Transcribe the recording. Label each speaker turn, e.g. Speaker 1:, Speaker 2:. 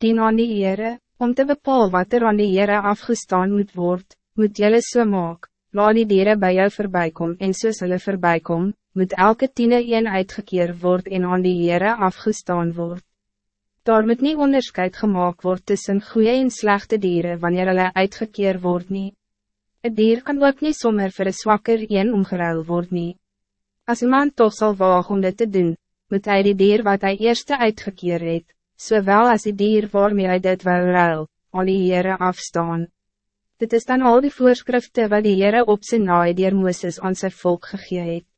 Speaker 1: dien aan die Heere, om te bepaal wat er aan die Heere afgestaan moet word, moet jylle so maak, laat die dieren bij jou voorbijkom en soos hulle voorbijkom, moet elke tiende een uitgekeer word en aan die Heere afgestaan word. Daar moet niet onderscheid gemaakt worden tussen goede en slechte dieren wanneer hulle uitgekeer word nie. Een dier kan ook niet sommer voor een zwakker een omgeruil word nie. As iemand toch zal waag om dit te doen, moet hij die dier wat hij eerste uitgekeer het, zowel als die dier waarmee hij dit wil ruil, al die Heere afstaan. Dit is dan al die voorschriften wat die Heere op zijn naai dier Mooses aan zijn volk gegee het.